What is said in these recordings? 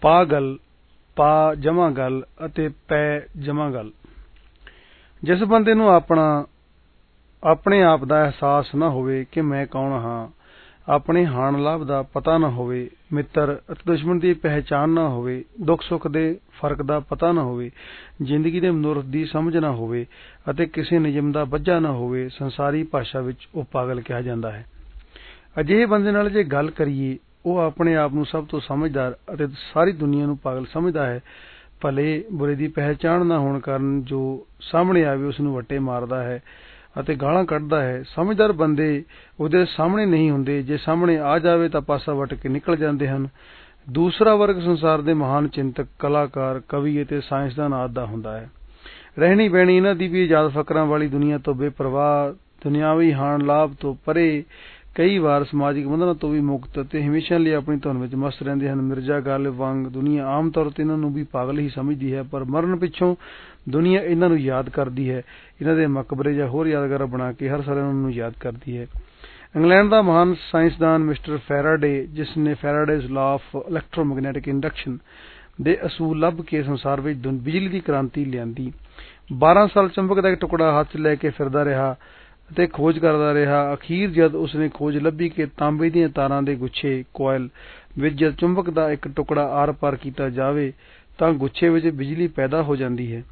ਪਾਗਲ ਪਾ ਜਮਾ ਗੱਲ ਅਤੇ ਪੈ ਜਮਾ ਗੱਲ। ਜਿਸ ਬੰਦੇ ਨੂੰ ਆਪਣਾ, ਆਪਣੇ ਆਪ ਦਾ ਅਹਿਸਾਸ ਨਾ ਹੋਵੇ ਕਿ ਮੈਂ ਕੌਣ ਹਾਂ, ਆਪਣੇ ਹਾਨ ਲਾਭ ਦਾ ਪਤਾ ਨਾ ਹੋਵੇ, ਮਿੱਤਰ ਅਤੇ ਦੁਸ਼ਮਣ ਦੀ ਪਹਿਚਾਨ ਨਾ ਹੋਵੇ, ਦੁੱਖ ਸੁੱਖ ਦੇ ਫ਼ਰਕ ਦਾ ਪਤਾ ਨਾ ਹੋਵੇ, ਜ਼ਿੰਦਗੀ ਦੇ ਮਨੁਰਥ ਦੀ ਸਮਝ ਨਾ ਹੋਵੇ ਅਤੇ ਕਿਸੇ ਨਿਯਮ ਦਾ ਬੱਝਾ ਨਾ ਹੋਵੇ, ਸੰਸਾਰੀ ਭਾਸ਼ਾ ਵਿੱਚ ਉਹ ਪਾਗਲ ਕਿਹਾ ਜਾਂਦਾ ਹੈ। ਅਜਿਹੇ ਬੰਦੇ ਨਾਲ ਜੇ ਗੱਲ ਕਰੀਏ ਉਹ ਆਪਣੇ ਆਪ ਨੂੰ ਸਭ ਤੋਂ ਸਮਝਦਾਰ ਅਤੇ ਸਾਰੀ ਦੁਨੀਆ ਨੂੰ ਪਾਗਲ ਸਮਝਦਾ ਹੈ। ਭਲੇ ਬੁਰੇ ਦੀ ਪਹਿਚਾਣ ਨਾ ਹੋਣ ਕਾਰਨ ਜੋ ਸਾਹਮਣੇ ਆਵੇ ਉਸ ਨੂੰ ਵੱਟੇ ਮਾਰਦਾ ਹੈ ਅਤੇ ਗਾਲਾਂ ਕੱਢਦਾ ਹੈ। ਸਮਝਦਾਰ ਬੰਦੇ ਉਹਦੇ ਸਾਹਮਣੇ ਨਹੀਂ ਹੁੰਦੇ। ਜੇ ਸਾਹਮਣੇ ਆ ਜਾਵੇ ਤਾਂ ਪਾਸਾ ਵੱਟ ਕੇ ਨਿਕਲ ਜਾਂਦੇ ਹਨ। ਦੂਸਰਾ ਵਰਗ ਸੰਸਾਰ ਦੇ ਮਹਾਨ ਚਿੰਤਕ, ਕਲਾਕਾਰ, ਕਵੀ ਅਤੇ ਸਾਇੰਸਦਾਨ ਆਦਿ ਦਾ ਹੁੰਦਾ ਹੈ। ਰਹਿਣੀ ਬਹਿਣੀ ਇਹਨਾਂ ਦੀ ਵੀ ਆਜ਼ਾਦ ਫਕਰਾਂ ਵਾਲੀ ਦੁਨੀਆ ਤੋਂ ਬੇਪਰਵਾਹ, ਦੁਨਿਆਵੀ ਹਾਨ ਲਾਭ ਤੋਂ ਪਰੇ ਕਈ ਵਾਰ ਸਮਾਜਿਕ ਬੰਧਨਾਂ ਤੋਂ ਵੀ ਮੁਕਤ ਅਤੇ ਹਮੇਸ਼ਾ ਲਈ ਆਪਣੀ ਧੁਨ ਵਿੱਚ ਮਸਤ ਰਹਿੰਦੇ ਹਨ। ਮਿਰਜ਼ਾ ਗਾਲਿਬ ਵਾਂਗ ਦੁਨੀਆ ਆਮ ਤੌਰ ਤੇ ਇਹਨਾਂ ਨੂੰ ਵੀ ਪਾਗਲ ਹੀ ਸਮਝਦੀ ਹੈ, ਪਰ ਮਰਨ ਪਿੱਛੋਂ ਦੁਨੀਆ ਇਹਨਾਂ ਨੂੰ ਯਾਦ ਕਰਦੀ ਹੈ। ਇਹਨਾਂ ਦੇ ਮਕਬਰੇ ਜਾਂ ਹੋਰ ਯਾਦਗਾਰਾਂ ਬਣਾ ਕੇ ਹਰ ਸਾਲ ਇਹਨਾਂ ਨੂੰ ਯਾਦ ਕਰਦੀ ਹੈ। ਇੰਗਲੈਂਡ ਦਾ ਮਹਾਨ ਸਾਇੰਸਦਾਨ ਮਿਸਟਰ ਫੈਰਾਡੇ, ਜਿਸ ਨੇ Faraday's law of electromagnetic induction ਦੇ ਅਸੂਲ ਲੱਭ ਕੇ ਸੰਸਾਰ ਵਿੱਚ ਬਿਜਲੀ ਦੀ ਕ੍ਰਾਂਤੀ ਲਿਆਂਦੀ। 12 ਸਾਲ ਚੁੰਬਕ ਦਾ ਇੱਕ ਟੁਕੜਾ ਹੱਥ ਚ ਲੈ ਕੇ ਫਿਰਦਾ ਰਿਹਾ। ਅਤੇ ਖੋਜ ਕਰਦਾ ਰਿਹਾ। ਅਖੀਰ ਜਦ ਉਸਨੇ ਖੋਜ ਲੱਭੀ ਕਿ ਤਾਂਬੇ ਦੀਆਂ ਤਾਰਾਂ ਦੇ ਗੁੱਛੇ, ਕੋਇਲ ਵਿੱਚ ਜਦ ਚੁੰਬਕ ਦਾ ਇੱਕ ਟੁਕੜਾ ਆਰ-ਪਾਰ ਕੀਤਾ ਜਾਵੇ, ਤਾਂ ਗੁੱਛੇ ਵਿੱਚ ਬਿਜਲੀ ਪੈਦਾ ਹੋ ਜਾਂਦੀ ਹੈ।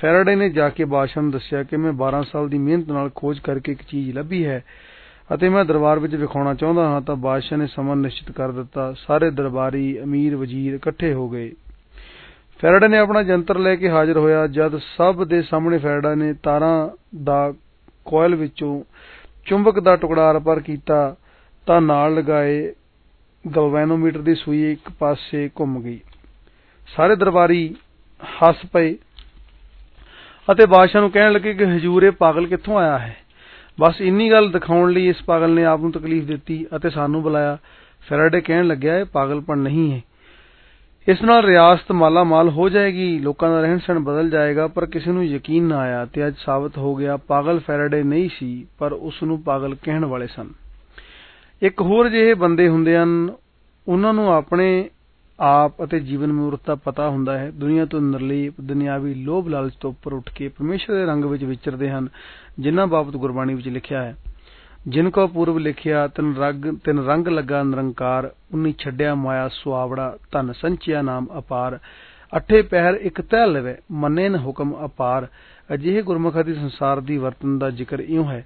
ਫੈਰਾਡੇ ਨੇ ਜਾ ਕੇ ਬਾਦਸ਼ਾਹ ਨੂੰ ਦੱਸਿਆ ਕਿ ਮੈਂ 12 ਸਾਲ ਦੀ ਮਿਹਨਤ ਨਾਲ ਖੋਜ ਕਰਕੇ ਇੱਕ ਚੀਜ਼ ਲੱਭੀ ਹੈ ਅਤੇ ਮੈਂ ਦਰਬਾਰ ਵਿੱਚ ਵਿਖਾਉਣਾ ਚਾਹੁੰਦਾ ਹਾਂ, ਤਾਂ ਬਾਦਸ਼ਾਹ ਨੇ ਸਮਾਂ ਨਿਸ਼ਚਿਤ ਕਰ ਦਿੱਤਾ। ਸਾਰੇ ਦਰਬਾਰੀ ਅਮੀਰ ਵਜ਼ੀਰ ਇਕੱਠੇ ਹੋ ਗਏ। ਫੈਰਾਡੇ ਨੇ ਆਪਣਾ ਜੰਤਰ ਲੈ ਕੇ ਹਾਜ਼ਰ ਹੋਇਆ। ਜਦ ਸਭ ਦੇ ਸਾਹਮਣੇ ਫੈਰਾਡੇ ਨੇ ਤਾਰਾਂ ਦਾ ਕੋਇਲ ਵਿੱਚੋਂ ਚੁੰਬਕ ਦਾ ਟੁਕੜਾ ਆਰ-ਪਾਰ ਕੀਤਾ ਤਾਂ ਨਾਲ ਲਗਾਏ ਗਲਵੈਨੋਮੀਟਰ ਦੀ ਸੂਈ ਇੱਕ ਪਾਸੇ ਘੁੰਮ ਗਈ। ਸਾਰੇ ਦਰਬਾਰੀ ਹੱਸ ਪਏ ਅਤੇ ਬਾਦਸ਼ਾਹ ਨੂੰ ਕਹਿਣ ਲੱਗੇ ਕਿ ਹਜੂਰ ਇਹ ਪਾਗਲ ਕਿੱਥੋਂ ਆਇਆ ਹੈ? ਬਸ ਇੰਨੀ ਗੱਲ ਦਿਖਾਉਣ ਲਈ ਇਸ ਪਾਗਲ ਨੇ ਆਪ ਨੂੰ ਤਕਲੀਫ ਦਿੱਤੀ ਅਤੇ ਸਾਨੂੰ ਬੁਲਾਇਆ। ਫੈਰਾਡੇ ਕਹਿਣ ਲੱਗਿਆ, ਇਹ ਪਾਗਲਪਣ ਨਹੀਂ ਹੈ। ਇਸ ਨਾਲ ਰਿਆਸਤ ਮਾਲਾਮਾਲ ਹੋ ਜਾਏਗੀ, ਲੋਕਾਂ ਦਾ ਰਹਿਣ ਸਹਿਣ ਬਦਲ ਜਾਏਗਾ, ਪਰ ਕਿਸੇ ਨੂੰ ਯਕੀਨ ਨਾ ਆਇਆ ਤੇ ਅੱਜ ਸਾਬਤ ਹੋ ਗਿਆ ਪਾਗਲ ਫੈਰਾਡੇ ਨਹੀਂ ਸੀ, ਪਰ ਉਸ ਨੂੰ ਪਾਗਲ ਕਹਿਣ ਵਾਲੇ ਸਨ। ਇੱਕ ਹੋਰ ਜਿਹੇ ਬੰਦੇ ਹੁੰਦੇ ਹਨ, ਉਹਨਾਂ ਨੂੰ ਆਪਣੇ ਆਪ ਅਤੇ ਜੀਵਨ ਮੂਰਤ ਦਾ ਪਤਾ ਹੁੰਦਾ ਹੈ। ਦੁਨੀਆ ਤੋਂ ਨਿਰਲੇਪ ਦੁਨਿਆਵੀ ਲੋਭ ਲਾਲਚ ਤੋਂ ਉੱਪਰ ਉੱਠ ਕੇ ਪਰਮੇਸ਼ਰ ਦੇ ਰੰਗ ਵਿੱਚ ਵਿਚਰਦੇ ਹਨ, ਜਿਨ੍ਹਾਂ ਬਾਬਤ ਗੁਰਬਾਣੀ ਵਿੱਚ ਲਿਖਿਆ ਹੈ। ਜਿਨ ਕੋ ਪੂਰਬ ਲਿਖਿਆ, ਤਿਨ ਰੰਗ ਤਿਨ ਰੰਗ ਲੱਗਾ ਨਿਰੰਕਾਰ, ਉਨੀ ਛੱਡਿਆ ਮਾਇਆ ਸੁਆਵੜਾ, ਧਨ ਸੰਚਿਆ ਨਾਮ ਅਪਾਰ। ਅਠੇ ਪਹਿਰ ਇਕ ਤਹਿ ਲਵੇ, ਮੰਨੇ ਨ ਹੁਕਮ ਅਪਾਰ। ਅਜਿਹੇ ਗੁਰਮੁਖਾਂ ਦੀ ਸੰਸਾਰ ਦੀ ਵਰਤਨ ਦਾ ਜ਼ਿਕਰ ਇਉਂ ਹੈ,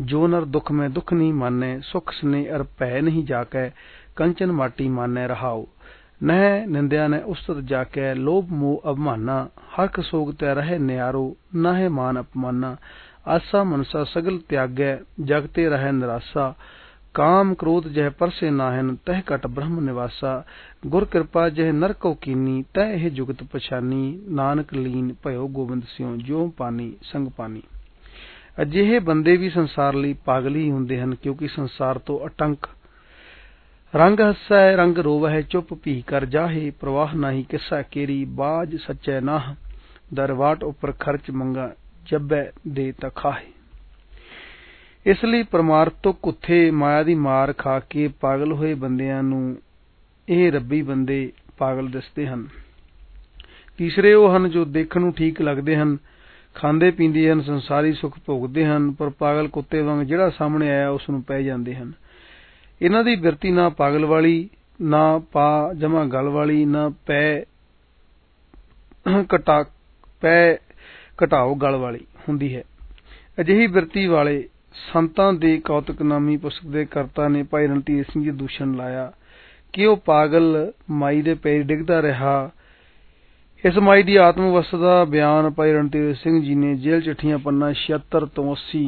ਜੋ ਨਰ ਦੁਖ ਮੈਂ ਦੁਖ ਨਹੀਂ ਮਾਨੇ, ਸੁਖ ਸਨੇ ਅਰ ਭੈ ਨਹੀਂ ਜਾਕੈ, ਕੰਚਨ ਮਾਟੀ ਮਾਨੇ ਰਹਾਉ। ਨਹਿ ਨਿੰਦਿਆ ਨੇ ਉਸਤਤ ਜਾਕੈ, ਲੋਭ ਮੋਹ ਅਭਮਾਨਾ ਹਰਖ ਸੋਗ ਤੈ ਰਹਿ ਨਿਆਰੋ, ਨਾਹਿ ਮਾਨ ਅਪਮਾਨਾ। ਆਸਾ ਮਨਸਾ ਸਗਲ ਤਿਆਗੈ ਜਗ ਤੇ ਰਹਿ ਨਿਰਾਸਾ। ਕਾਮ ਕ੍ਰੋਧ ਜਹ ਪਰਸੇ ਨਾਹਨ, ਤਹ ਕਟ ਬ੍ਰਹਮ ਨਿਵਾਸਾ। ਗੁਰ ਕਿਰਪਾ ਜਹ ਨਰਕੋ ਕੀਨੀ, ਤਹ ਇਹ ਜੁਗਤ ਪਛਾਨੀ। ਨਾਨਕ ਲੀਨ ਭਇਓ ਗੋਬਿੰਦ ਸਿਉ, ਜਿਉ ਪਾਨੀ, ਸੰਗ ਪਾਨੀ। ਅਜਿਹੇ ਬੰਦੇ ਵੀ ਸੰਸਾਰ ਲਈ ਪਾਗਲ ਹੀ ਹੁੰਦੇ ਹਨ, ਕਿਉਂਕਿ ਸੰਸਾਰ ਤੋਂ ਅਟੰਕ। ਰੰਗ ਹੱਸੈ, ਰੰਗ ਰੋਵਹਿ, ਚੁੱਪ ਭੀ ਕਰ ਜਾਹੇ, ਪ੍ਰਵਾਹ ਨਾਹੀ ਕਿੱਸਾ ਕੇਰੀ, ਬਾਜ ਸੱਚੈ ਨਾਹ। ਦਰਵਾਟ ਉੱਪਰ ਖਰਚ ਮੰਗਾ ਜੱਬੈ ਦੇ ਤਖਾਹੇ। ਇਸ ਲਈ ਪਰਮਾਰਥ ਕੁੱਥੇ ਮਾਇਆ ਦੀ ਮਾਰ ਖਾ ਕੇ ਪਾਗਲ ਹੋਏ ਬੰਦਿਆਂ ਨੂੰ ਇਹ ਰੱਬੀ ਬੰਦੇ ਪਾਗਲ ਦਿਸਦੇ ਹਨ। ਤੀਸਰੇ ਉਹ ਹਨ ਜੋ ਦੇਖਣ ਨੂੰ ਠੀਕ ਲੱਗਦੇ ਹਨ, ਖਾਂਦੇ ਪੀਂਦੇ ਹਨ, ਸੰਸਾਰੀ ਸੁੱਖ ਭੋਗਦੇ ਹਨ, ਪਰ ਪਾਗਲ ਕੁੱਤੇ ਵਾਂਗ ਜਿਹੜਾ ਸਾਹਮਣੇ ਆਇਆ ਉਸ ਨੂੰ ਪੈ ਜਾਂਦੇ ਹਨ। ਇਹਨਾਂ ਦੀ ਬਿਰਤੀ ਨਾ ਪਾਗਲ ਵਾਲੀ, ਨਾ ਪਾ ਜਮਾ ਗਲ ਵਾਲੀ, ਨਾ ਪੈ ਕਟਾ ਪੈ ਘਟਾਓ ਗਲ ਵਾਲੀ ਹੁੰਦੀ ਹੈ। ਅਜਿਹੀ ਬਿਰਤੀ ਵਾਲੇ ਸੰਤਾਂ ਦੇ ਕੌਤਕ ਨਾਮੀ ਪੁਸਤਕ ਦੇ ਕਰਤਾ ਨੇ ਭਾਈ ਰਣਧੀਰ ਸਿੰਘ ਜੀ ਦੂਸ਼ਣ ਲਾਇਆ ਕਿ ਉਹ ਪਾਗਲ ਮਾਈ ਦੇ ਪੈਰ ਡਿੱਗਦਾ ਰਿਹਾ। ਇਸ ਮਾਈ ਦੀ ਆਤਮ ਅਵਸਥਾ ਦਾ ਬਿਆਨ ਭਾਈ ਰਣਧੀਰ ਸਿੰਘ ਜੀ ਨੇ ਜੇਲ੍ਹ ਚਿੱਠੀਆਂ ਪੰਨਾ 76 ਤੋਂ 80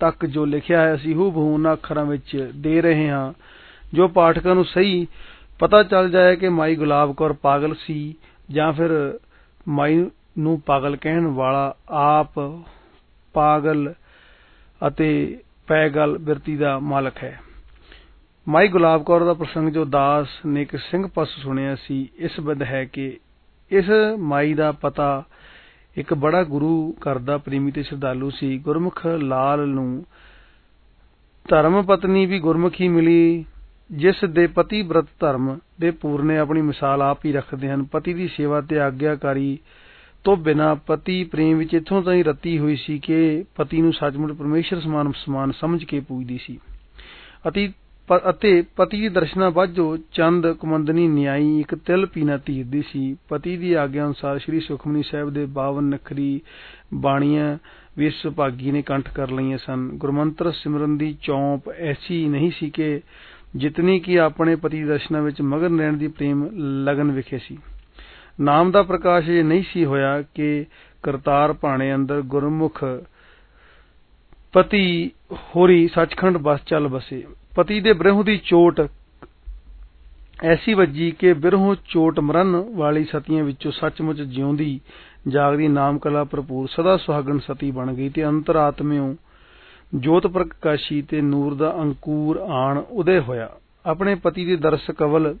ਤੱਕ ਜੋ ਲਿਖਿਆ ਹੈ, ਅਸੀਂ ਹੂ ਬਹੂ ਉਹਨਾਂ ਅੱਖਰਾਂ ਵਿੱਚ ਦੇ ਰਹੇ ਹਾਂ, ਜੋ ਪਾਠਕਾਂ ਨੂੰ ਸਹੀ ਪਤਾ ਚੱਲ ਜਾਏ ਕਿ ਮਾਈ ਗੁਲਾਬ ਕੌਰ ਪਾਗਲ ਸੀ ਜਾਂ ਫਿਰ ਮਾਈ ਨੂੰ ਪਾਗਲ ਕਹਿਣ ਵਾਲਾ ਆਪ ਪਾਗਲ ਅਤੇ ਪੈਗਲ ਬਿਰਤੀ ਦਾ ਮਾਲਕ ਹੈ। ਮਾਈ ਗੁਲਾਬ ਕੌਰ ਦਾ ਪ੍ਰਸੰਗ ਜੋ ਦਾਸ ਨੇ ਇੱਕ ਸਿੰਘ ਪਾਸ ਸੁਣਿਆ ਸੀ, ਇਸ ਹੈ ਕਿ ਇਸ ਮਾਈ ਦਾ ਪਤਾ ਇੱਕ ਬੜਾ ਗੁਰੂ ਘਰ ਦਾ ਪ੍ਰੇਮੀ ਤੇ ਸ਼ਰਧਾਲੂ ਸੀ। ਗੁਰਮੁਖ ਲਾਲ ਨੂੰ ਧਰਮ ਪਤਨੀ ਵੀ ਗੁਰਮੁਖੀ ਮਿਲੀ, ਜਿਸ ਦੇ ਪਤੀ ਬ੍ਰਤ ਧਰਮ ਦੇ ਪੂਰਨੇ ਆਪਣੀ ਮਿਸਾਲ ਆਪ ਹੀ ਰੱਖਦੇ ਹਨ। ਪਤੀ ਦੀ ਸੇਵਾ ਤੇ ਆਗਿਆਕਾਰੀ ਤੋਂ ਬਿਨਾ ਪਤੀ ਪ੍ਰੇਮ ਵਿੱਚ ਇਥੋਂ ਤਾਈਂ ਰੱਤੀ ਹੋਈ ਸੀ ਕਿ ਪਤੀ ਨੂੰ ਸੱਚਮੁੱਚ ਪਰਮੇਸ਼ਰ ਸਮਾਨ ਸਮਾਨ ਸਮਝ ਕੇ ਪੂਜਦੀ ਸੀ। ਅਤੇ ਅਤੇ ਪਤੀ ਦੀ ਦਰਸ਼ਨਾ ਬਾਝੋ ਚੰਦ, ਕੁਮੰਦਨੀ, ਨਿਆਈ, ਇੱਕ ਤਿਲ ਪੀਣਾ ਧੀਰਦੀ ਸੀ। ਪਤੀ ਦੀ ਆਗਿਆ ਅਨੁਸਾਰ ਸ੍ਰੀ ਸੁਖਮਨੀ ਸਾਹਿਬ ਦੇ 52 ਨਖਰੀ ਬਾਣੀਆਂ ਵੀ ਇਸ ਸੁਭਾਗੀ ਨੇ ਕੰਠ ਕਰ ਲਈਆਂ ਸਨ। ਗੁਰਮੰਤਰ ਸਿਮਰਨ ਦੀ ਚੌਂਪ ਐਸੀ ਨਹੀਂ ਸੀ ਕਿ ਜਿਤਨੀ ਕਿ ਆਪਣੇ ਪਤੀ ਦਰਸ਼ਨਾਂ ਵਿੱਚ ਮਗਨ ਰਹਿਣ ਦੀ ਪ੍ਰੇਮ ਲਗਨ ਵਿਖੇ ਸੀ। ਨਾਮ ਦਾ ਪ੍ਰਕਾਸ਼ ਇਹ ਨਹੀਂ ਸੀ ਹੋਇਆ ਕਿ ਕਰਤਾਰ ਭਾਣੇ ਅੰਦਰ ਗੁਰਮੁਖ ਪਤੀ ਹੋਰੀ ਸੱਚਖੰਡ ਬਸ ਚੱਲ ਬਸੇ। ਪਤੀ ਦੇ ਬ੍ਰਹਮ ਦੀ ਚੋਟ ਐਸੀ ਵੱਜੀ ਕਿ ਬਿਰਹੋਂ ਚੋਟ ਮਰਨ ਵਾਲੀ ਸਤੀਆਂ ਵਿੱਚੋਂ ਸੱਚਮੁੱਚ ਜਿਉਂਦੀ ਜਾਗਦੀ ਨਾਮ ਕਲਾ ਭਰਪੂਰ ਸਦਾ ਸੁਹਾਗਣ ਸਤੀ ਬਣ ਗਈ ਤੇ ਅੰਤਰਾਤਮਿਓ ਜੋਤ ਪ੍ਰਕਾਸ਼ੀ ਤੇ ਨੂਰ ਦਾ ਅੰਕੂਰ ਆਣ ਉਦੇ ਹੋਇਆ। ਆਪਣੇ ਪਤੀ ਦੇ ਦਰਸ ਕਵਲ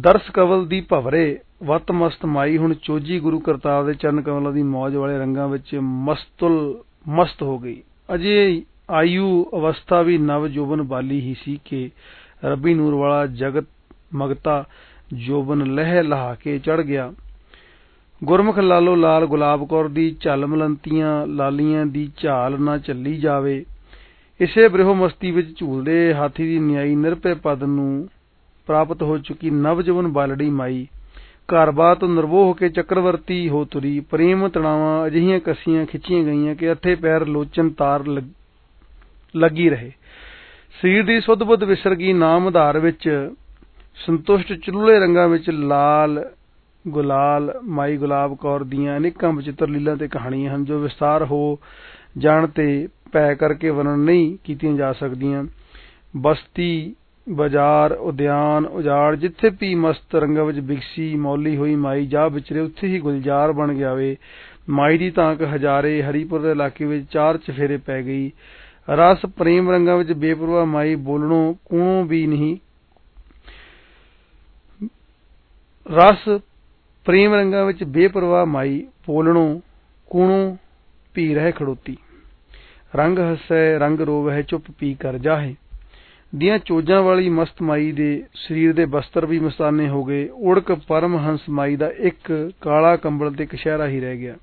ਦਰਸ ਕਵਲ ਦੀ ਭਵਰੇ, ਵਤ ਮਸਤ ਮਾਈ, ਹੁਣ ਚੋਜੀ ਗੁਰੂ ਕਰਤਾਰ ਦੇ ਚਰਨ ਕਮਲਾਂ ਦੀ ਮੌਜ ਵਾਲੇ ਰੰਗਾਂ ਵਿੱਚ ਮਸਤੁਲ, ਮਸਤ ਹੋ ਗਈ। ਅਜੇ ਆਯੂ ਅਵਸਥਾ ਵੀ ਨਵ ਜੋਬਨ ਬਾਲੀ ਹੀ ਸੀ ਕਿ, ਰੱਬੀ ਨੂਰ ਵਾਲਾ ਜਗਤ ਮਗਤਾ ਜੋਬਨ ਲਹਿ ਲਹਾ ਕੇ ਚੜ ਗਿਆ। ਗੁਰਮੁਖ ਲਾਲੋ ਲਾਲ ਗੁਲਾਬ ਕੌਰ ਦੀ ਝਲ ਮਲੰਤੀਆਂ, ਲਾਲੀਆਂ ਦੀ ਝਾਲ ਨਾ ਚੱਲੀ ਜਾਵੇ। ਇਸੇ ਬ੍ਰਿਹੋ ਮਸਤੀ ਵਿੱਚ ਝੂਲਦੇ ਹਾਥੀ ਦੀ ਨਿਆਈ ਨਿਰਪੈ ਪਦ ਨੂੰ ਪ੍ਰਾਪਤ ਹੋ ਚੁੱਕੀ ਨਵਜਵਨ ਬਾਲੜੀ ਮਾਈ। ਘਰ-ਬਾਰ ਤੋਂ ਨਿਰਵੋਹ ਹੋ ਕੇ ਚੱਕਰਵਰਤੀ ਹੋ ਤੁਰੀ। ਪ੍ਰੇਮ ਤਣਾਵਾਂ ਅਜਿਹੀਆਂ ਕਸੀਆਂ ਖਿੱਚੀਆਂ ਗਈਆਂ ਕਿ ਅੱਥੇ ਪੈਰ ਲੋਚਨ ਤਾਰ ਲੱਗੀ ਰਹੇ। ਸਰੀਰ ਦੀ ਸੁੱਧ ਬੁੱਧ ਵਿਸਰ ਗਈ ਨਾਮ ਆਧਾਰ ਵਿੱਚ ਸੰਤੁਸ਼ਟ ਚੁੱਲ੍ਹੇ ਰੰਗਾਂ ਵਿੱਚ ਲਾਲ, ਗੁਲਾਲ, ਮਾਈ ਗੁਲਾਬ ਕੌਰ ਦੀਆਂ ਅਨੇਕਾਂ ਬਚਿੱਤਰ ਲੀਲਾ ਤੇ ਕਹਾਣੀਆਂ ਹਨ, ਜੋ ਵਿਸਤਾਰ ਹੋ ਜਾਣ ਤੇ ਭੈ ਕਰਕੇ ਵਰਣਨ ਨਹੀਂ ਕੀਤੀਆਂ ਜਾ ਸਕਦੀਆਂ। ਬਸਤੀ ਬਾਜ਼ਾਰ, ਉਦਿਆਨ, ਉਜਾੜ, ਜਿੱਥੇ ਭੀ ਮਸਤ ਰੰਗਾਂ ਵਿੱਚ ਬਿਕਸੀ, ਮੌਲੀ ਹੋਈ ਮਾਈ, ਜਾ ਵਿਚਰੇ ਉੱਥੇ ਹੀ ਗੁਲਜ਼ਾਰ ਬਣ ਗਿਆ ਵੇ। ਮਾਈ ਦੀ ਤਾਂਕ ਹਜ਼ਾਰੇ, ਹਰੀਪੁਰ ਦੇ ਇਲਾਕੇ ਵਿੱਚ ਚਾਰ ਚਫੇਰੇ ਪੈ ਗਈ। ਰਸ ਪ੍ਰੇਮ ਰੰਗਾਂ ਵਿੱਚ ਬੇਪਰਵਾਹ ਮਾਈ ਬੋਲਣੋਂ ਕੂਣੋਂ ਵੀ ਨਹੀਂ। ਰਸ ਪ੍ਰੇਮ ਰੰਗਾਂ ਵਿੱਚ ਬੇਪਰਵਾਹ ਮਾਈ ਬੋਲਣੋਂ ਕੂਣੋਂ ਭੀ ਰਹਿ ਖੜੋਤੀ। ਰੰਗ ਹਸੈ, ਰੰਗ ਰੋਵਹਿ, ਚੁੱਪ ਪੀ ਕਰ ਜਾਹੇ। ਦੀਆਂ ਚੋਜਾਂ ਵਾਲੀ ਮਸਤ ਮਾਈ ਦੇ ਸਰੀਰ ਦੇ ਬਸਤਰ ਵੀ ਮਸਤਾਨੇ ਹੋ ਗਏ। ਉੜਕ ਪਰਮ ਹੰਸ ਮਾਈ ਦਾ ਇੱਕ ਕਾਲਾ ਕੰਬਲ ਤੇ ਕਸ਼ਹਿਰਾ ਹੀ ਰਹਿ ਗਿਆ।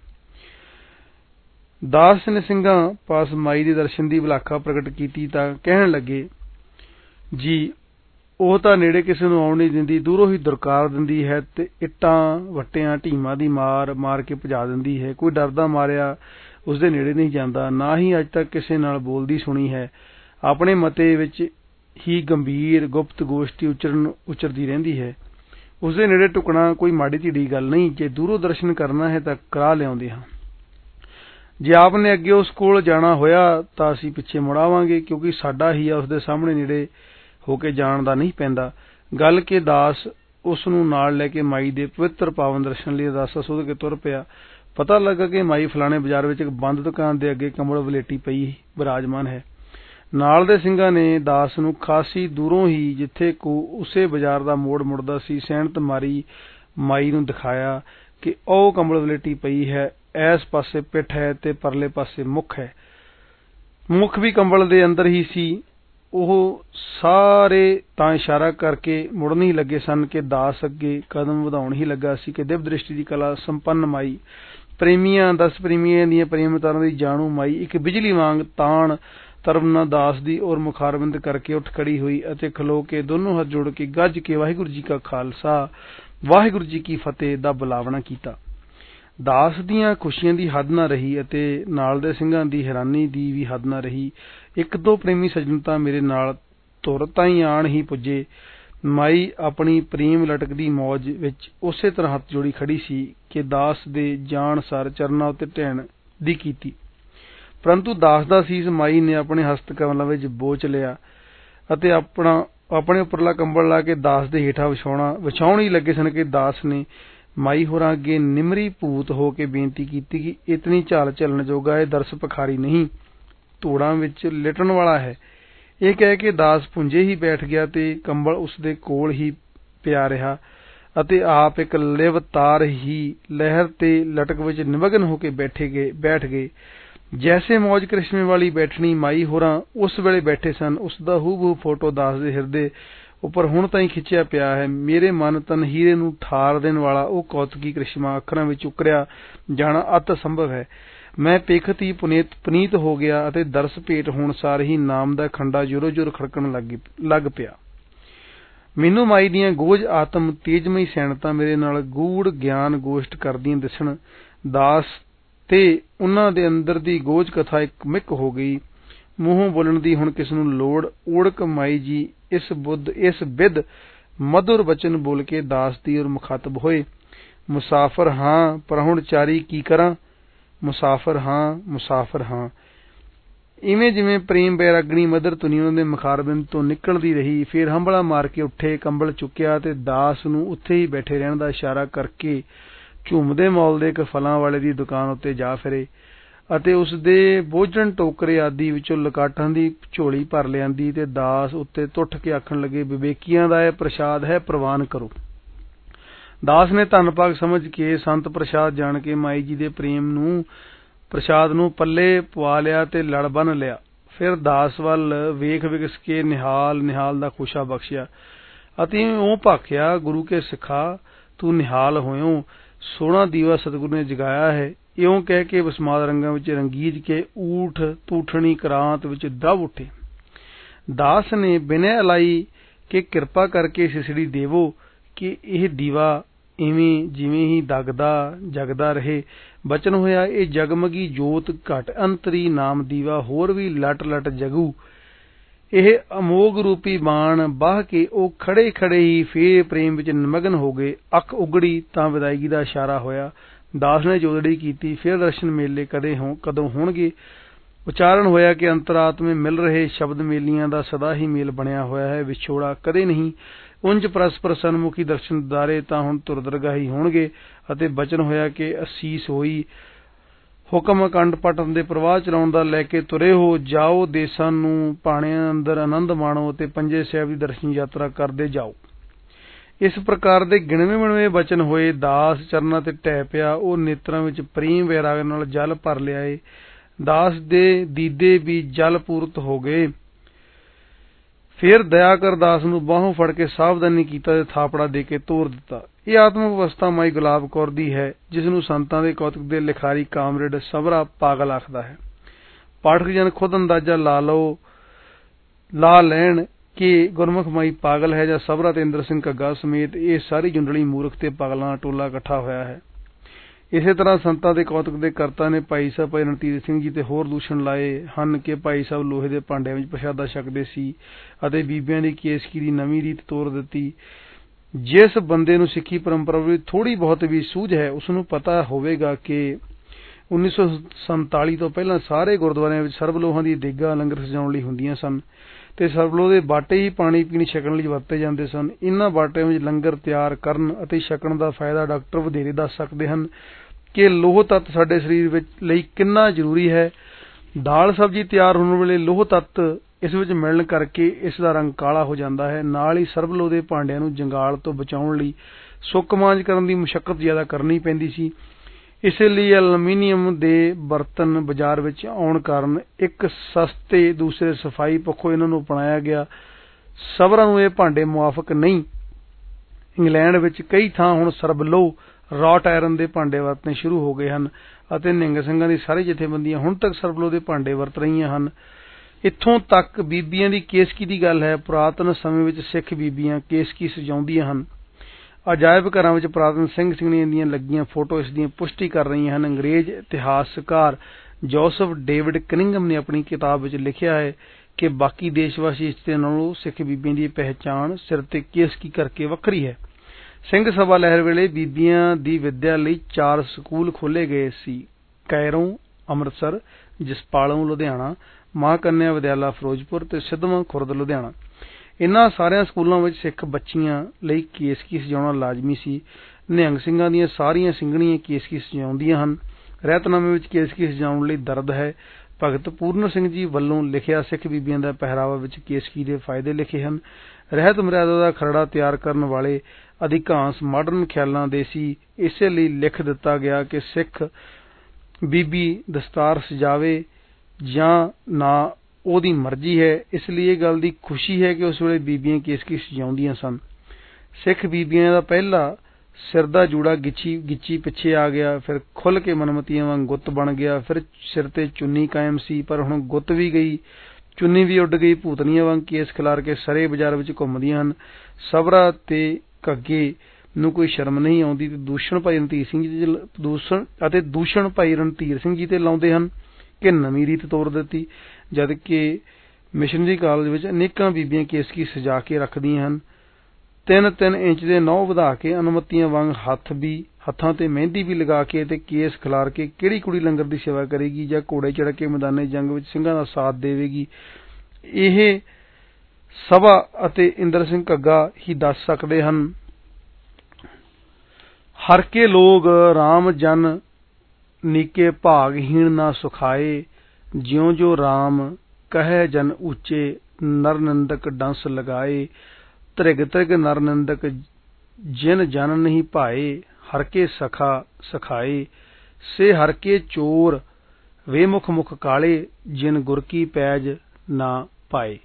ਦਾਸ ਨੇ ਸਿੰਘਾਂ ਪਾਸ ਮਾਈ ਦੇ ਦਰਸ਼ਨ ਦੀ ਬਲਾਖਾ ਪ੍ਰਗਟ ਕੀਤੀ ਤਾਂ ਕਹਿਣ ਲੱਗੇ, ਜੀ, ਉਹ ਤਾਂ ਨੇੜੇ ਕਿਸੇ ਨੂੰ ਆਉਣ ਨਹੀਂ ਦਿੰਦੀ, ਦੂਰੋਂ ਹੀ ਦੁਰਕਾਰ ਦਿੰਦੀ ਹੈ ਤੇ ਇੱਟਾਂ, ਵੱਟਿਆਂ, ਢੀਮਾਂ ਦੀ ਮਾਰ ਮਾਰ ਕੇ ਭਜਾ ਦਿੰਦੀ ਹੈ। ਕੋਈ ਡਰਦਾ ਮਾਰਿਆ ਉਸ ਦੇ ਨੇੜੇ ਨਹੀਂ ਜਾਂਦਾ, ਨਾ ਹੀ ਅੱਜ ਤੱਕ ਕਿਸੇ ਨਾਲ ਬੋਲਦੀ ਸੁਣੀ ਹੈ। ਆਪਣੇ ਮਤੇ ਵਿੱਚ ਹੀ ਗੰਭੀਰ ਗੁਪਤ ਗੋਸ਼ਟੀ ਉਚਰਨ, ਉਚਰਦੀ ਰਹਿੰਦੀ ਹੈ। ਉਸ ਦੇ ਨੇੜੇ ਟੁਕਣਾ ਕੋਈ ਮਾੜੀ ਧੀੜੀ ਗੱਲ ਨਹੀਂ, ਜੇ ਦੂਰੋਂ ਦਰਸ਼ਨ ਕਰਨਾ ਹੈ ਤਾਂ ਕਰਾ ਲਿਆਉਂਦੇ ਹਾਂ। ਜੇ ਆਪ ਨੇ ਅੱਗੇ ਉਸ ਕੋਲ ਜਾਣਾ ਹੋਇਆ ਤਾਂ ਅਸੀਂ ਪਿੱਛੇ ਮੁੜਾਵਾਂਗੇ ਕਿਉਂਕਿ ਸਾਡਾ ਹੀ ਉਸ ਦੇ ਸਾਹਮਣੇ ਨੇੜੇ ਹੋ ਕੇ ਜਾਣ ਦਾ ਨਹੀਂ ਪੈਂਦਾ। ਗੱਲ ਕੇ ਦਾਸ ਉਸ ਨੂੰ ਨਾਲ ਲੈ ਕੇ ਮਾਈ ਦੇ ਪਵਿੱਤਰ ਪਾਵਨ ਦਰਸ਼ਨ ਲਈ ਅਰਦਾਸਾ ਸੋਧ ਕੇ ਤੁਰ ਪਿਆ। ਪਤਾ ਲੱਗਾ ਕਿ ਮਾਈ ਫਲਾਣੇ ਬਾਜ਼ਾਰ ਵਿੱਚ ਇੱਕ ਬੰਦ ਦੁਕਾਨ ਦੇ ਅੱਗੇ ਕਮਲ ਵਲੇਟੀ ਪਈ ਬਿਰਾਜਮਾਨ ਹੈ। ਨਾਲ ਦੇ ਸਿੰਘਾਂ ਨੇ ਦਾਸ ਨੂੰ ਖਾਸੀ ਦੂਰੋਂ ਹੀ ਜਿੱਥੇ ਕੋ ਉਸੇ ਬਾਜ਼ਾਰ ਦਾ ਮੋੜ ਮੁੜਦਾ ਸੀ ਸੈਣਤ ਮਾਰੀ ਮਾਈ ਨੂੰ ਦਿਖਾਇਆ ਕਿ ਉਹ ਕੰਬਲ ਵਲੇਟੀ ਪਈ ਹੈ, ਐਸ ਪਾਸੇ ਪਿੱਠ ਹੈ ਤੇ ਪਰਲੇ ਪਾਸੇ ਮੁਖ ਹੈ। ਮੁਖ ਵੀ ਕੰਬਲ ਦੇ ਅੰਦਰ ਹੀ ਸੀ। ਉਹ ਸਾਰੇ ਤਾਂ ਇਸ਼ਾਰਾ ਕਰਕੇ ਮੁੜਨ ਹੀ ਲੱਗੇ ਸਨ ਕਿ ਦਾਸ ਅੱਗੇ ਕਦਮ ਵਧਾਉਣ ਹੀ ਲੱਗਾ ਸੀ ਕਿ ਦਿਵ ਦ੍ਰਿਸ਼ਟੀ ਦੀ ਕਲਾ ਸੰਪੰਨ ਮਾਈ, ਪ੍ਰੇਮੀਆਂ, ਦਸ ਪ੍ਰੇਮੀਆਂ ਦੀਆਂ ਪ੍ਰੇਮਤਾਰਾਂ ਦੀ ਜਾਣੂ ਮਾਈ, ਇੱਕ ਬਿਜਲੀ ਵਾਂਗ ਤਾਣ ਤਰਵਨਾ ਦਾਸ ਦੀ ਔਰ ਮੁਖਾਰਬਿੰਦ ਕਰਕੇ ਉੱਠ ਖੜੀ ਹੋਈ ਅਤੇ ਖਲੋ ਕੇ ਦੋਨੋਂ ਹੱਥ ਜੋੜ ਕੇ ਗੱਜ ਕੇ ਵਾਹਿਗੁਰੂ ਜੀ ਕਾ ਖਾਲਸਾ, ਵਾਹਿਗੁਰੂ ਜੀ ਕੀ ਫਤਿਹ ਦਾ ਬੁਲਾਵਣਾ ਕੀਤਾ। ਦਾਸ ਦੀਆਂ ਖੁਸ਼ੀਆਂ ਦੀ ਹੱਦ ਨਾ ਰਹੀ ਅਤੇ ਨਾਲ ਦੇ ਸਿੰਘਾਂ ਦੀ ਹੈਰਾਨੀ ਦੀ ਵੀ ਹੱਦ ਨਾ ਰਹੀ, ਇੱਕ ਦੋ ਪ੍ਰੇਮੀ ਸੱਜਣ ਤਾਂ ਮੇਰੇ ਨਾਲ ਤੁਰ ਤਾਈ ਆਣ ਹੀ ਪੁੱਜੇ। ਮਾਈ ਆਪਣੀ ਪ੍ਰੇਮ ਲਟਕਦੀ ਮੌਜ ਵਿੱਚ ਉਸੇ ਤਰ੍ਹਾਂ ਹੱਥ ਜੋੜੀ ਖੜੀ ਸੀ ਕਿ ਦਾਸ ਦੇ ਜਾਣ ਸਰ ਚਰਨਾਂ ਉੱਤੇ ਢਹਿਣ ਦੀ ਕੀਤੀ। ਪਰੰਤੂ ਦਾਸ ਦਾ ਸੀਸ ਮਾਈ ਨੇ ਆਪਣੇ ਹਸਤ ਕਮਲਾਂ ਵਿੱਚ ਬੋਚ ਲਿਆ ਅਤੇ ਆਪਣਾ, ਆਪਣੇ ਉੱਪਰਲਾ ਕੰਬਲ ਲਾ ਕੇ ਦਾਸ ਦੇ ਹੇਠਾਂ ਵਿਛਾਉਣਾ, ਵਿਛਾਉਣ ਹੀ ਲੱਗੇ ਸਨ ਕਿ ਦਾਸ ਨੇ ਮਾਈ ਹੋਰਾਂ ਅੱਗੇ ਨਿਮਰੀ ਭੂਤ ਹੋ ਕੇ ਬੇਨਤੀ ਕੀਤੀ ਕਿ ਇਤਨੀ ਝਾਲ ਚੱਲਣ ਜੋਗਾ ਇਹ ਦਰਸ ਪਖਾਰੀ ਨਹੀਂ, ਧੂੜਾਂ ਵਿੱਚ ਲਿਟਣ ਵਾਲਾ ਹੈ। ਇਹ ਕਹਿ ਕੇ ਦਾਸ ਪੁੰਜੇ ਹੀ ਬੈਠ ਗਿਆ ਤੇ ਕੰਬਲ ਉਸ ਦੇ ਕੋਲ ਹੀ ਪਿਆ ਰਿਹਾ ਅਤੇ ਆਪ ਇੱਕ ਲਿਵ ਤਾਰ ਹੀ ਲਹਿਰ ਤੇ ਲਟਕ ਵਿੱਚ ਨਿਮਗਨ ਹੋ ਕੇ ਬੈਠੇ ਗਏ, ਬੈਠ ਗਏ। ਜੈਸੇ ਮੌਜ ਕਰਿਸ਼ਮੇ ਵਾਲੀ ਬੈਠਣੀ ਮਾਈ ਹੋਰਾਂ, ਉਸ ਵੇਲੇ ਬੈਠੇ ਸਨ। ਉਸ ਦਾ ਹੂਬਹੂ ਫੋਟੋ ਦਾਸ ਦੇ ਹਿਰਦੇ ਉੱਪਰ ਹੁਣ ਤਾਈਂ ਖਿੱਚਿਆ ਪਿਆ ਹੈ। ਮੇਰੇ ਮਨ ਤਨ ਹੀਰੇ ਨੂੰ ਠਾਰ ਦੇਣ ਵਾਲਾ ਉਹ ਕੌਤਕੀ ਕਰਿਸ਼ਮਾ ਅੱਖਰਾਂ ਵਿੱਚ ਉਕਰਿਆ, ਜਾਣਾ ਅਤ ਸੰਭਵ ਹੈ। ਮੈਂ ਪੇਖਤ ਹੀ ਪੁਨੀਤ ਹੋ ਗਿਆ ਅਤੇ ਦਰਸ ਭੇਟ ਹੋਣ ਸਾਰ ਹੀ ਨਾਮ ਦਾ ਖੰਡਾ ਜ਼ੋਰੋ ਜੁਰ ਖੜਕਣ ਲੱਗ ਪਿਆ। ਮੈਨੂੰ ਮਾਈ ਦੀਆਂ ਗੋਜ ਆਤਮ ਤੇਜਮਈ ਸੈਨਤਾ ਮੇਰੇ ਨਾਲ ਗੂੜ ਗਿਆਨ ਗੋਸ਼ਟ ਕਰਦੀਆਂ ਦਿਸਣ। ਦਾਸ ਤੇ ਉਹਨਾਂ ਦੇ ਅੰਦਰ ਦੀ ਗੋਜ ਕਥਾ ਇੱਕ ਮਿੱਕ ਹੋ ਗਈ। ਮੂੰਹੋਂ ਬੋਲਣ ਦੀ ਹੁਣ ਕਿਸ ਨੂੰ ਲੋੜ? ਓੜਕ ਮਾਈ ਜੀ, ਇਸ ਬੁੱਧ, ਇਸ ਵਿਦ ਮధుਰ ਬਚਨ ਬੋਲ ਕੇ ਦਾਸ ਦੀ ਔਰ ਮੁਖਾਤਬ ਹੋਏ। ਮੁਸਾਫਰ ਹਾਂ ਪਰ ਹੁਣ ਚਾਰੀ ਕੀ ਕਰਾਂ? ਮੁਸਾਫਰ ਹਾਂ ਮੁਸਾਫਰ ਹਾਂ। ਇਵੇਂ ਜਿਵੇਂ ਪ੍ਰੇਮ ਬੈਰਾਗਣੀ ਮਦਰ ਤੁਨੀ ਉਹਨਾਂ ਦੇ ਮਖਾਰਬਿੰਦ ਤੋਂ ਨਿਕਲਦੀ ਰਹੀ, ਫਿਰ ਹੰਬਲਾ ਮਾਰ ਕੇ ਉੱਠੇ, ਕੰਬਲ ਚੁੱਕਿਆ ਤੇ ਦਾਸ ਨੂੰ ਉੱਥੇ ਹੀ ਬੈਠੇ ਰਹਿਣ ਦਾ ਇਸ਼ਾਰਾ ਕਰਕੇ ਝੂਮਦੇ ਮੌਲ ਦੇ ਇੱਕ ਫਲਾਂ ਵਾਲੇ ਦੀ ਦੁਕਾਨ ਉੱਤੇ ਜਾ ਫਿਰੇ ਅਤੇ ਉਸ ਦੇ ਬੋਝਣ ਟੋਕਰੇ ਆਦਿ ਵਿੱਚੋਂ ਲਕਾਟਾਂ ਦੀ ਝੋਲੀ ਭਰ ਲਿਆਂਦੀ ਤੇ ਦਾਸ ਉੱਤੇ ਟੁੱਟ ਕੇ ਆਖਣ ਲੱਗੇ, ਵਿਵੇਕੀਆਂ ਦਾ ਇਹ ਪ੍ਰਸ਼ਾਦ ਹੈ, ਪ੍ਰਵਾਨ ਕਰੋ। ਦਾਸ ਨੇ ਧੰਨ ਭਾਗ ਸਮਝ ਕੇ ਸੰਤ ਪ੍ਰਸ਼ਾਦ ਜਾਣ ਕੇ ਮਾਈ ਜੀ ਦੇ ਪ੍ਰੇਮ ਨੂੰ, ਪ੍ਰਸ਼ਾਦ ਨੂੰ ਪੱਲੇ ਪਵਾ ਲਿਆ ਤੇ ਲੜ ਬੰਨ ਲਿਆ। ਫਿਰ ਦਾਸ ਵੱਲ ਵੇਖ ਵਿਗਸ ਕੇ ਨਿਹਾਲ ਨਿਹਾਲ ਦਾ ਖੁਸ਼ਾ ਬਖਸ਼ਿਆ। ਅਤੇ ਉਹ ਭਾਖਿਆ ਗੁਰੂ ਕੇ ਸਿਖਾ, ਤੂੰ ਨਿਹਾਲ ਹੋਇਓ ਸੋਹਣਾ ਦੀਵਾ ਸਤਿਗੁਰੂ ਨੇ ਜਗਾਇਆ ਹੈ। ਇਉਂ ਕਹਿ ਕੇ ਬਸਮਾਦ ਰੰਗਾਂ ਵਿੱਚ ਰੰਗੀਜ ਕੇ ਊਠ, ਤੂਠਣੀ, ਕਰਾਂਤ ਵਿੱਚ ਦਬ ਉੱਠੇ। ਦਾਸ ਨੇ ਬਿਨੈ ਅਲਾਈ ਕਿ ਕਿਰਪਾ ਕਰਕੇ ਸਿਸੜੀ ਦੇਵੋ ਕਿ ਇਹ ਦੀਵਾ ਇਵੇਂ ਜਿਵੇਂ ਹੀ ਦਗਦਾ, ਜਗਦਾ ਰਹੇ। ਬਚਨ ਹੋਇਆ ਇਹ ਜਗਮਗੀ ਜੋਤ ਘਟ ਅੰਤਰੀ ਨਾਮ ਦੀਵਾ ਹੋਰ ਵੀ ਲਟ ਲਟ ਜਗੂ। ਇਹ ਅਮੋਗ ਰੂਪੀ ਬਾਣ ਬਾਹ ਕੇ ਉਹ ਖੜੇ ਖੜੇ ਹੀ ਫੇਰ ਪ੍ਰੇਮ ਵਿੱਚ ਨਿਮਗਨ ਹੋ ਗਏ। ਅੱਖ ਉਗੜੀ ਤਾਂ ਵਿਦਾਇਗੀ ਦਾ ਇਸ਼ਾਰਾ ਹੋਇਆ। ਦਾਸ ਨੇ ਜੋਦੜੀ ਕੀਤੀ, ਫਿਰ ਦਰਸ਼ਨ ਮੇਲੇ ਕਦੇ ਹੋ, ਕਦੋਂ ਹੋਣਗੇ? ਉਚਾਰਨ ਹੋਇਆ ਕਿ ਅੰਤਰਾਤਮੇ ਮਿਲ ਰਹੇ ਸ਼ਬਦ ਮੇਲੀਆਂ ਦਾ ਸਦਾ ਹੀ ਮੇਲ ਬਣਿਆ ਹੋਇਆ ਹੈ, ਵਿਛੋੜਾ ਕਦੇ ਨਹੀਂ। ਉੰਜ ਪਰਸਪਰ ਸਨਮੁਖੀ ਦਰਸ਼ਨ ਦਾਰੇ ਤਾਂ ਹੁਣ ਤੁਰਦਰਗਾਹੀ ਹੋਣਗੇ ਅਤੇ ਬਚਨ ਹੋਇਆ ਕਿ ਅਸੀਸ ਹੋਈ। ਹੁਕਮ ਅਕੰਡ ਪਟਨ ਦੇ ਪ੍ਰਵਾਹ ਚਲਾਉਣ ਦਾ ਲੈ ਕੇ ਤੁਰੇ ਹੋ ਜਾਓ, ਦੇਸਾਂ ਨੂੰ, ਪਾਣਿਆਂ ਅੰਦਰ ਆਨੰਦ ਮਾਣੋ ਅਤੇ ਪੰਜੇ ਸਾਹਿਬ ਦੀ ਦਰਸ਼ਨ ਯਾਤਰਾ ਕਰਦੇ ਜਾਓ। ਇਸ ਪ੍ਰਕਾਰ ਦੇ ਗਿਣਵੇਂ ਬਣਵੇਂ ਬਚਨ ਹੋਏ, ਦਾਸ ਚਰਨਾਂ ਤੇ ਟਹਿ ਪਿਆ, ਉਹ ਨੇਤਰਾਂ ਵਿੱਚ ਪ੍ਰੇਮ ਵੈਰਾਗ ਨਾਲ ਜਲ ਭਰ ਲਿਆਏ। ਦਾਸ ਦੇ ਦੀਦੇ ਵੀ ਜਲ ਪੂਰਤ ਹੋ ਗਏ। ਫਿਰ ਦਇਆ ਕਰ ਦਾਸ ਨੂੰ ਬਾਹੋਂ ਫੜ ਕੇ ਸਾਵਧਾਨੀ ਕੀਤਾ ਤੇ ਥਾਪੜਾ ਦੇ ਕੇ ਤੋਰ ਦਿੱਤਾ। ਇਹ ਆਤਮਿਕ ਅਵਸਥਾ ਮਾਈ ਗੁਲਾਬ ਕੌਰ ਦੀ ਹੈ ਜਿਸ ਨੂੰ ਸੰਤਾਂ ਦੇ ਕੌਤਕ ਦੇ ਲਿਖਾਰੀ ਕਾਮਰੇਡ ਸਬਰਾ ਪਾਗਲ ਆਖਦਾ ਹੈ। ਪਾਠਕ ਜਨ ਖੁਦ ਅੰਦਾਜ਼ਾ ਲਾ ਲਓ, ਲਾ ਲੈਣ ਕਿ ਗੁਰਮੁਖ ਮਾਈ ਪਾਗਲ ਹੈ ਜਾਂ ਸਬਰਾ ਤੇ ਇੰਦਰ ਸਿੰਘ ਘੱਗਾ ਸਮੇਤ ਇਹ ਸਾਰੀ ਜੁੰਡਲੀ ਮੂਰਖ ਤੇ ਪਾਗਲਾਂ ਟੋਲਾ ਇਕੱਠਾ ਹੋਇਆ ਹੈ। ਇਸੇ ਤਰ੍ਹਾਂ ਸੰਤਾਂ ਦੇ ਕੌਤਕ ਦੇ ਕਰਤਾ ਨੇ ਭਾਈ ਸਾਹਿਬ ਭਾਈ ਰਣਧੀਰ ਸਿੰਘ ਜੀ ਤੇ ਹੋਰ ਦੂਸ਼ਣ ਲਾਏ ਹਨ ਕਿ ਭਾਈ ਸਾਹਿਬ ਲੋਹੇ ਦੇ ਭਾਂਡਿਆਂ ਵਿੱਚ ਪ੍ਰਸ਼ਾਦਾ ਛਕਦੇ ਸੀ ਅਤੇ ਬੀਬੀਆਂ ਦੀ ਕੇਸਕੀ ਦੀ ਨਵੀਂ ਰੀਤ ਤੋਰ ਦਿੱਤੀ। ਜਿਸ ਬੰਦੇ ਨੂੰ ਸਿੱਖੀ ਪਰੰਪਰਾ ਵਿੱਚ ਥੋੜੀ ਬਹੁਤ ਵੀ ਸੂਝ ਹੈ ਉਸ ਨੂੰ ਪਤਾ ਹੋਵੇਗਾ ਕਿ 1947 ਤੋਂ ਪਹਿਲਾਂ ਸਾਰੇ ਗੁਰਦੁਆਰਿਆਂ ਵਿੱਚ ਸਰਬਲੋਹਾਂ ਦੀ ਦੇਗਾ ਲੰਗਰ ਸਜਾਉਣ ਲਈ ਹੁੰਦੀਆਂ ਸਨ ਤੇ ਸਰਬਲੋ ਦੇ ਬਾਟੇ ਹੀ ਪਾਣੀ ਪੀਣ ਛਕਣ ਲਈ ਵਰਤੇ ਜਾਂਦੇ ਸਨ। ਇਨ੍ਹਾਂ ਬਾਟਿਆਂ ਵਿੱਚ ਲੰਗਰ ਤਿਆਰ ਕਰਨ ਅਤੇ ਛਕਣ ਦਾ ਫਾਇਦਾ ਡਾਕਟਰ ਵਧੇਰੇ ਦੱਸ ਸਕਦੇ ਹਨ ਕਿ ਲੋਹ ਤੱਤ ਸਾਡੇ ਸਰੀਰ ਲਈ ਕਿੰਨਾ ਜ਼ਰੂਰੀ ਹੈ। ਦਾਲ ਸਬਜ਼ੀ ਤਿਆਰ ਹੋਣ ਵੇਲੇ ਲੋਹ ਤੱਤ ਇਸ ਵਿੱਚ ਮਿਲਣ ਕਰਕੇ ਇਸ ਦਾ ਰੰਗ ਕਾਲਾ ਹੋ ਜਾਂਦਾ ਹੈ। ਨਾਲ ਹੀ ਸਰਬਲੋ ਦੇ ਭਾਂਡਿਆਂ ਨੂੰ ਜੰਗਾਲ ਤੋਂ ਬਚਾਉਣ ਲਈ ਸੁੱਕ ਮਾਂਜ ਕਰਨ ਦੀ ਮੁਸ਼ਕਲ ਜ਼ਿਆਦਾ ਕਰਨੀ ਪੈਂਦੀ ਸੀ। ਇਸੇ ਲਈ ਐਲੂਮੀਨੀਅਮ ਦੇ ਬਰਤਨ ਬਾਜ਼ਾਰ ਵਿੱਚ ਆਉਣ ਕਾਰਨ ਇੱਕ ਸਸਤੇ ਦੂਸਰੇ ਸਫ਼ਾਈ ਪੱਖੋਂ ਇਹਨਾਂ ਨੂੰ ਅਪਣਾਇਆ ਗਿਆ। ਸਬਰਾਂ ਨੂੰ ਇਹ ਭਾਂਡੇ ਮੁਆਫਕ ਨਹੀਂ। ਇੰਗਲੈਂਡ ਵਿੱਚ ਕਈ ਥਾਂ ਹੁਣ ਸਰਬਲੋ ਰੌਟ ਆਇਰਨ ਦੇ ਭਾਂਡੇ ਵਰਤਣੇ ਸ਼ੁਰੂ ਹੋ ਗਏ ਹਨ ਅਤੇ ਨਿੰਗ ਸਿੰਘਾਂ ਦੀ ਸਾਰੀ ਜਥੇਬੰਦੀਆਂ ਹੁਣ ਤੱਕ ਸਰਬਲੋ ਦੇ ਭਾਂਡੇ ਵਰਤ ਰਹੀਆਂ ਹਨ। ਇੱਥੋਂ ਤੱਕ ਬੀਬੀਆਂ ਦੀ ਕੇਸਕੀ ਦੀ ਗੱਲ ਹੈ, ਪੁਰਾਤਨ ਸਮੇਂ ਵਿੱਚ ਸਿੱਖ ਬੀਬੀਆਂ ਕੇਸਕੀ ਸਜਾਉਂਦੀਆਂ ਹਨ। ਅਜਾਇਬ ਘਰਾਂ ਵਿੱਚ ਪੁਰਾਤਨ ਸਿੰਘ ਸਿੰਘਣੀਆਂ ਦੀਆਂ ਲੱਗੀਆਂ ਫੋਟੋ ਇਸ ਦੀਆਂ ਪੁਸ਼ਟੀ ਕਰ ਰਹੀਆਂ ਹਨ। ਅੰਗਰੇਜ਼ ਇਤਿਹਾਸਕਾਰ ਜੋਸਫ ਡੇਵਿਡ ਕਨਿੰਗਮ ਨੇ ਆਪਣੀ ਕਿਤਾਬ ਵਿੱਚ ਲਿਖਿਆ ਹੈ ਕਿ ਬਾਕੀ ਦੇਸ਼ਵਾਸੀ ਇਸ ਦੇ ਨਾਲੋਂ ਸਿੱਖ ਬੀਬੀਆਂ ਦੀ ਪਹਿਚਾਣ ਸਿਰ ਤੇ ਕੇਸਕੀ ਕਰਕੇ ਵੱਖਰੀ ਹੈ। ਸਿੰਘ ਸਭਾ ਲਹਿਰ ਵੇਲੇ ਬੀਬੀਆਂ ਦੀ ਵਿੱਦਿਆ ਲਈ ਚਾਰ ਸਕੂਲ ਖੋਲੇ ਗਏ ਸੀ। ਕੈਰੋਂ, ਅੰਮ੍ਰਿਤਸਰ, ਜਸਪਾਲੋਂ, ਲੁਧਿਆਣਾ। ਮਾਂ ਕੰਨਿਆ ਵਿਦਿਆਲਾ ਫਿਰੋਜ਼ਪੁਰ ਤੇ ਸਿੱਧਵਾਂ ਖੁਰਦ, ਲੁਧਿਆਣਾ। ਇਨ੍ਹਾਂ ਸਾਰਿਆਂ ਸਕੂਲਾਂ ਵਿੱਚ ਸਿੱਖ ਬੱਚੀਆਂ ਲਈ ਕੇਸਕੀ ਸਜਾਉਣਾ ਲਾਜ਼ਮੀ ਸੀ। ਨਿਹੰਗ ਸਿੰਘਾਂ ਦੀਆਂ ਸਾਰੀਆਂ ਸਿੰਘਣੀਆਂ ਕੇਸਕੀ ਸਜਾਉਂਦੀਆਂ ਹਨ। ਰਹਿਤਨਾਮੇ ਵਿੱਚ ਕੇਸਕੀ ਸਜਾਉਣ ਲਈ ਦਰਦ ਹੈ। ਭਗਤ ਪੂਰਨ ਸਿੰਘ ਜੀ ਵੱਲੋਂ ਲਿਖਿਆ ਸਿੱਖ ਬੀਬੀਆਂ ਦਾ ਪਹਿਰਾਵਾ ਵਿੱਚ ਕੇਸਕੀ ਦੇ ਫਾਇਦੇ ਲਿਖੇ ਹਨ। ਰਹਿਤ ਮਰਿਆਦਾ ਦਾ ਖਰੜਾ ਤਿਆਰ ਕਰਨ ਵਾਲੇ ਅਧਿਕਾਂਸ਼ ਮਾਡਰਨ ਖਿਆਲਾਂ ਦੇ ਸੀ। ਇਸੇ ਲਈ ਲਿਖ ਦਿੱਤਾ ਗਿਆ ਕਿ ਸਿੱਖ ਬੀਬੀ ਦਸਤਾਰ ਸਜਾਵੇ। ਜਾਂ ਨਾ ਉਹਦੀ ਮਰਜ਼ੀ ਹੈ, ਇਸ ਲਈ ਇਹ ਗੱਲ ਦੀ ਖੁਸ਼ੀ ਹੈ ਕਿ ਉਸ ਵੇਲੇ ਬੀਬੀਆਂ ਕੇਸਕੀ ਸਜਾਉਂਦੀਆਂ ਸਨ। ਸਿੱਖ ਬੀਬੀਆਂ ਦਾ ਪਹਿਲਾ ਸਿਰ ਦਾ ਜੂੜਾ ਗਿੱਚੀ ਗਿੱਚੀ ਪਿੱਛੇ ਆ ਗਿਆ, ਫਿਰ ਖੁੱਲ ਕੇ ਮਨਮਤੀਆਂ ਵਾਂਗ ਗੁੱਤ ਬਣ ਗਿਆ, ਫਿਰ ਸਿਰ ਤੇ ਚੁੰਨੀ ਕਾਇਮ ਸੀ, ਪਰ ਹੁਣ ਗੁੱਤ ਵੀ ਗਈ, ਚੁੰਨੀ ਵੀ ਉੱਡ ਗਈ, ਭੂਤਨੀਆਂ ਵਾਂਗ ਕੇਸ ਖਿਲਾਰ ਕੇ ਸਾਰੇ ਬਾਜ਼ਾਰ ਵਿੱਚ ਘੁੰਮਦੀਆਂ ਹਨ। ਸਬਰਾ ਤੇ ਘੱਗੇ ਨੂੰ ਕੋਈ ਸ਼ਰਮ ਨਹੀਂ ਆਉਂਦੀ ਤੇ ਦੂਸ਼ਣ ਭਾਈ ਰਣਧੀਰ ਸਿੰਘ ਜੀ ਦੂਸ਼ਣ ਅਤੇ ਦੂਸ਼ਣ ਭਾਈ ਰਣਧੀਰ ਸਿੰਘ ਜੀ ਤੇ ਲਾਉਂਦੇ ਹਨ। ਕਿ ਨਵੀਂ ਰੀਤ ਤੋਰ ਦਿੱਤੀ, ਜਦ ਕਿ ਮਿਸ਼ਨਰੀ ਕਾਲਜ ਵਿੱਚ ਅਨੇਕਾਂ ਬੀਬੀਆਂ ਕੇਸਕੀ ਸਜਾ ਕੇ ਰੱਖਦੀਆਂ ਹਨ। ਤਿੰਨ ਤਿੰਨ ਇੰਚ ਦੇ ਨੌ ਵਧਾ ਕੇ ਅਨੁਮਤੀਆਂ ਵਾਂਗ ਹੱਥ ਵੀ, ਹੱਥਾਂ ਤੇ ਮਹਿੰਦੀ ਵੀ ਲਗਾ ਕੇ ਤੇ ਕੇਸ ਖਿਲਾਰ ਕੇ ਕਿਹੜੀ ਕੁੜੀ ਲੰਗਰ ਦੀ ਸੇਵਾ ਕਰੇਗੀ ਜਾਂ ਘੋੜੇ ਚੜ ਕੇ ਮੈਦਾਨੇ ਜੰਗ ਵਿੱਚ ਸਿੰਘਾਂ ਦਾ ਸਾਥ ਦੇਵੇਗੀ? ਇਹ ਸਭਾ ਅਤੇ ਇੰਦਰ ਸਿੰਘ ਘੱਗਾ ਹੀ ਦੱਸ ਸਕਦੇ ਹਨ। ਹਰ ਕੇ ਲੋਗ RAM ਜਨ ਨੀਕੇ ਭਾਗਹੀਣ ਨਾ ਸੁਖਾਏ ਜਿਉ ਜੋ RAM ਕਹੈ ਜਨ ਉੱਚੇ, ਨਰਨੰਦਕ ਡੰਸ ਲਗਾਏ। ਤ੍ਰਿਗ ਤ੍ਰਿਗ ਨਰਨੰਦਕ ਜਿਨ ਜਨ ਨਹੀਂ ਭਾਏ ਹਰ ਕੇ ਸਖਾ ਸਖਾਏ। ਸੇ ਹਰ ਕੇ ਚੋਰ ਵੇ ਮੁਖ ਮੁਖ ਕਾਲੇ, ਜਿਨ ਗੁਰ ਕੀ ਪੈਜ ਨਾ ਪਾਏ।